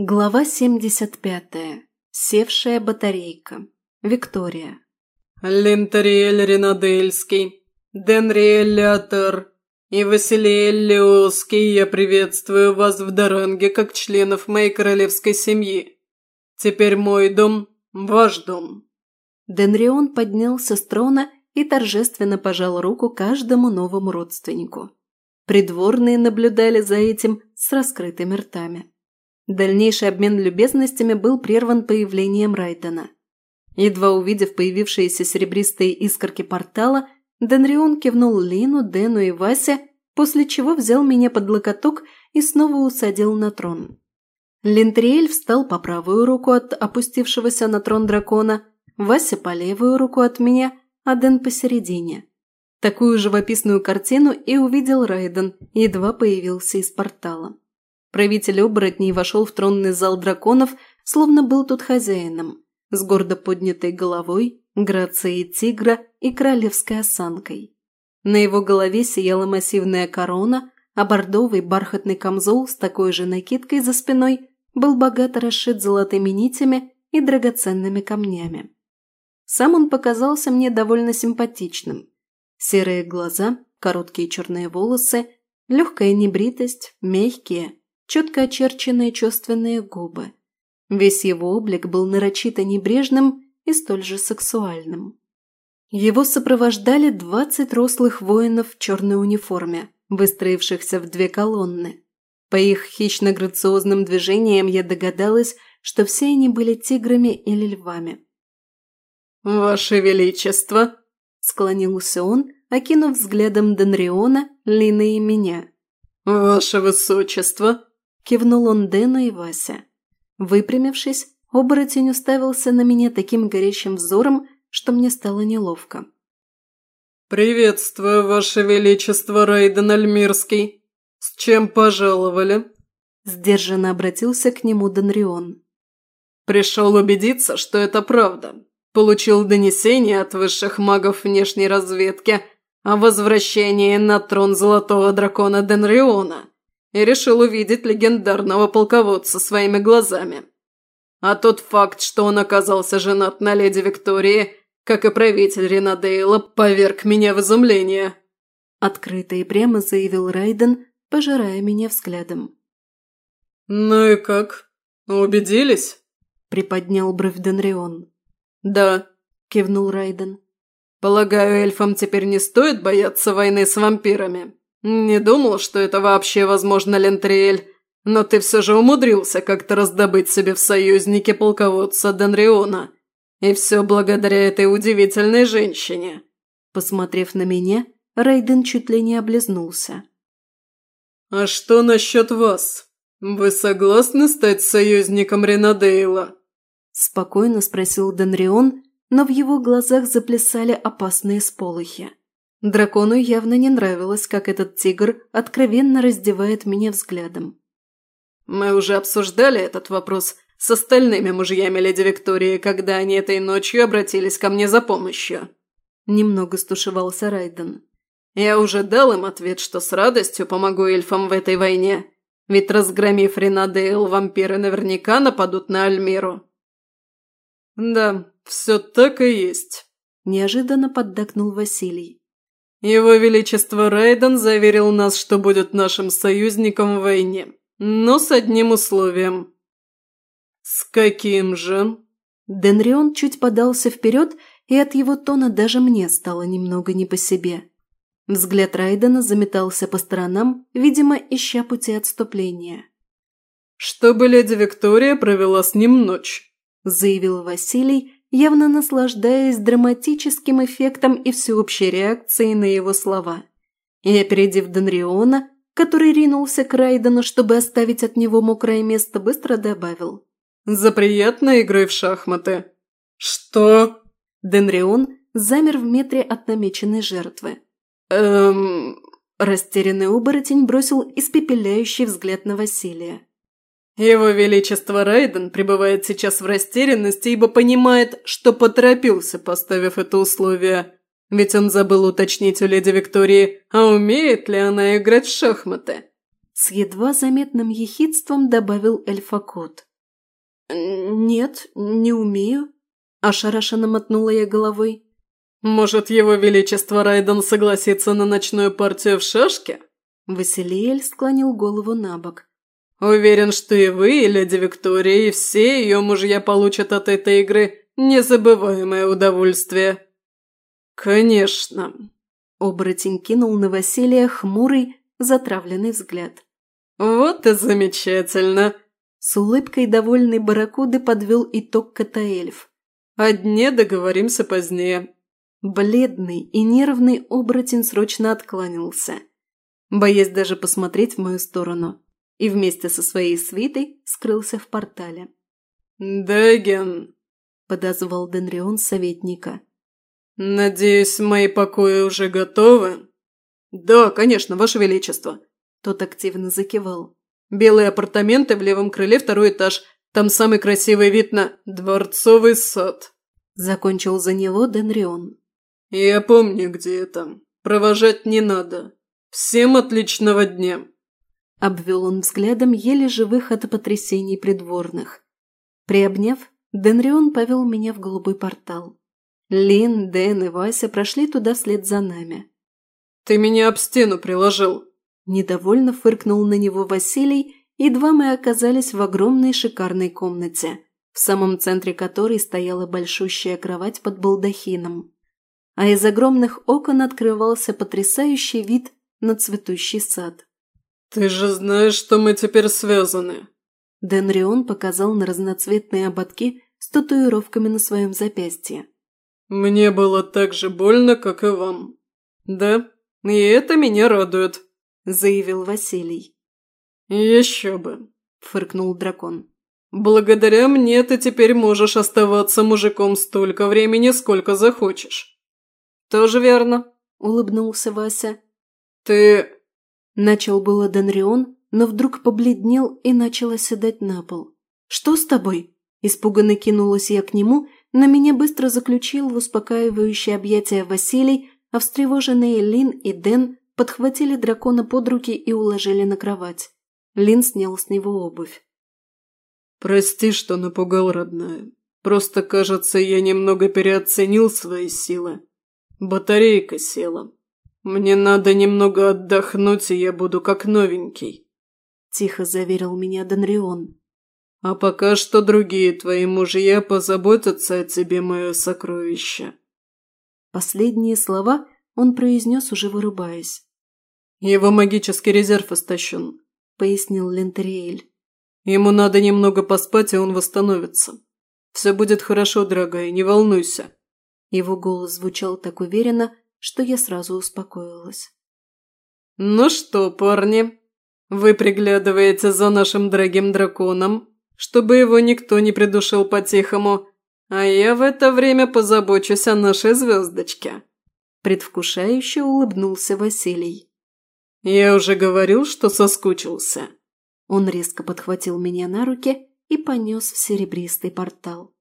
Глава 75. Севшая батарейка. Виктория. Линтериэль Ренадельский, Денриэль Леотар и Василиэль Леоский, я приветствую вас в Даранге как членов моей королевской семьи. Теперь мой дом – ваш дом. Денрион поднялся с трона и торжественно пожал руку каждому новому родственнику. Придворные наблюдали за этим с раскрытыми ртами. Дальнейший обмен любезностями был прерван появлением Райдена. Едва увидев появившиеся серебристые искорки портала, Денрион кивнул Лину, Дэну и Васе, после чего взял меня под локоток и снова усадил на трон. Линтриэль встал по правую руку от опустившегося на трон дракона, Вася по левую руку от меня, а Дэн посередине. Такую живописную картину и увидел Райден, едва появился из портала. Правитель оборотней вошел в тронный зал драконов, словно был тут хозяином, с гордо поднятой головой, грацией тигра и королевской осанкой. На его голове сияла массивная корона, а бордовый бархатный камзол с такой же накидкой за спиной был богато расшит золотыми нитями и драгоценными камнями. Сам он показался мне довольно симпатичным. Серые глаза, короткие черные волосы, легкая небритость, мягкие, четко очерченные чувственные губы. Весь его облик был нарочито небрежным и столь же сексуальным. Его сопровождали двадцать рослых воинов в черной униформе, выстроившихся в две колонны. По их хищно-грациозным движениям я догадалась, что все они были тиграми или львами. «Ваше Величество!» – склонился он, окинув взглядом Денриона, Лины и меня. «Ваше Высочество!» Кивнул он Дэну и Вася. Выпрямившись, оборотень уставился на меня таким горящим взором, что мне стало неловко. «Приветствую, Ваше Величество, Рейден Альмирский. С чем пожаловали?» Сдержанно обратился к нему Донрион. «Пришел убедиться, что это правда. Получил донесение от высших магов внешней разведки о возвращении на трон Золотого Дракона Денриона и решил увидеть легендарного полководца своими глазами. А тот факт, что он оказался женат на леди Виктории, как и правитель Ринадейла, поверг меня в изумление. Открыто и прямо заявил Райден, пожирая меня взглядом. «Ну и как? Убедились?» – приподнял бровь Денрион. «Да», – кивнул Райден. «Полагаю, эльфам теперь не стоит бояться войны с вампирами?» «Не думал, что это вообще возможно, Лентриэль, но ты все же умудрился как-то раздобыть себе в союзнике полководца Денриона. И все благодаря этой удивительной женщине». Посмотрев на меня, Райден чуть ли не облизнулся. «А что насчет вас? Вы согласны стать союзником Ренадейла?» Спокойно спросил Денрион, но в его глазах заплясали опасные сполохи. Дракону явно не нравилось, как этот тигр откровенно раздевает меня взглядом. «Мы уже обсуждали этот вопрос с остальными мужьями леди Виктории, когда они этой ночью обратились ко мне за помощью». Немного стушевался Райден. «Я уже дал им ответ, что с радостью помогу эльфам в этой войне, ведь разгромив Ренадейл, вампиры наверняка нападут на Альмиру». «Да, все так и есть», – неожиданно поддакнул Василий. Его Величество Рейден заверил нас, что будет нашим союзником в войне, но с одним условием». «С каким же?» Денрион чуть подался вперед, и от его тона даже мне стало немного не по себе. Взгляд Райдена заметался по сторонам, видимо, ища пути отступления. «Чтобы леди Виктория провела с ним ночь», – заявил Василий, явно наслаждаясь драматическим эффектом и всеобщей реакцией на его слова. И опередив Денриона, который ринулся к Райдену, чтобы оставить от него мокрое место, быстро добавил. «За приятной игрой в шахматы». «Что?» Денрион замер в метре от намеченной жертвы. «Эм...» Растерянный оборотень бросил испепеляющий взгляд на Василия. Его Величество Райден пребывает сейчас в растерянности, ибо понимает, что поторопился, поставив это условие. Ведь он забыл уточнить у леди Виктории, а умеет ли она играть в шахматы. С едва заметным ехидством добавил эльфакот. «Нет, не умею», – ошарашенно мотнула я головой. «Может, его величество Райден согласится на ночную партию в шашки?» Василиэль склонил голову на бок. «Уверен, что и вы, и леди Виктория, и все ее мужья получат от этой игры незабываемое удовольствие». «Конечно», – оборотень кинул на Василия хмурый, затравленный взгляд. «Вот и замечательно!» С улыбкой довольный Барракуды подвел итог Катаэльф. «О дне договоримся позднее». Бледный и нервный оборотень срочно откланялся, боясь даже посмотреть в мою сторону, и вместе со своей свитой скрылся в портале. «Дэгген», – подозвал Денрион советника. «Надеюсь, мои покои уже готовы?» «Да, конечно, Ваше Величество», тот активно закивал. «Белые апартаменты в левом крыле, второй этаж. Там самый красивый вид на дворцовый сад». Закончил за него Денрион. «Я помню, где это. Провожать не надо. Всем отличного дня!» Обвел он взглядом еле живых от потрясений придворных. Приобняв, Денрион повел меня в голубой портал. Лин, Дэн и Вася прошли туда вслед за нами. «Ты меня об стену приложил!» Недовольно фыркнул на него Василий, едва мы оказались в огромной шикарной комнате, в самом центре которой стояла большущая кровать под балдахином. А из огромных окон открывался потрясающий вид на цветущий сад. «Ты же знаешь, что мы теперь связаны!» Денрион показал на разноцветные ободки с татуировками на своем запястье. «Мне было так же больно, как и вам. Да, и это меня радует», заявил Василий. «Еще бы!» – фыркнул дракон. «Благодаря мне ты теперь можешь оставаться мужиком столько времени, сколько захочешь». «Тоже верно», – улыбнулся Вася. «Ты...» – начал было Денрион, но вдруг побледнел и начал оседать на пол. «Что с тобой?» – испуганно кинулась я к нему, на меня быстро заключил в успокаивающее объятие Василий, а встревоженные Лин и Дэн подхватили дракона под руки и уложили на кровать. Лин снял с него обувь. «Прости, что напугал, родная. Просто, кажется, я немного переоценил свои силы. Батарейка села. Мне надо немного отдохнуть, и я буду как новенький», – тихо заверил меня Донрион. «А пока что другие твои мужья позаботятся о тебе, мое сокровище». Последние слова он произнес, уже вырубаясь. «Его магический резерв истощен», – пояснил Лентериэль. «Ему надо немного поспать, и он восстановится. Все будет хорошо, дорогая, не волнуйся». Его голос звучал так уверенно, что я сразу успокоилась. «Ну что, парни, вы приглядываете за нашим дорогим драконом, чтобы его никто не придушил по-тихому, а я в это время позабочусь о нашей звездочке». Предвкушающе улыбнулся Василий. «Я уже говорил, что соскучился». Он резко подхватил меня на руки и понес в серебристый портал.